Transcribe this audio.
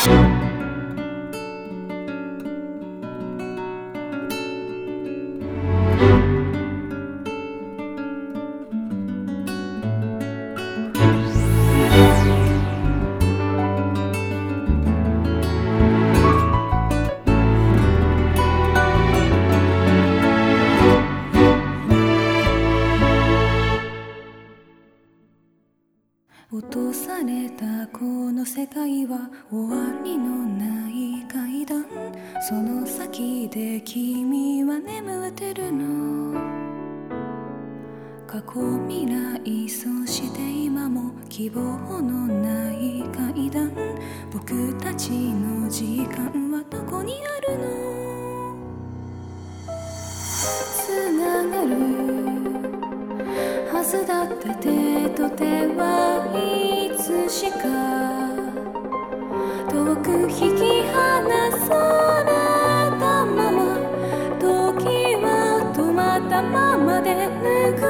thank you 落とされたこの世界は終わりのない階段。その先で君は眠ってるの。過去未来そして今も希望のない階段。僕たちの時間はどこにあるの？つながるはずだった手しか遠く引き離されたまま時は止まったままでぬく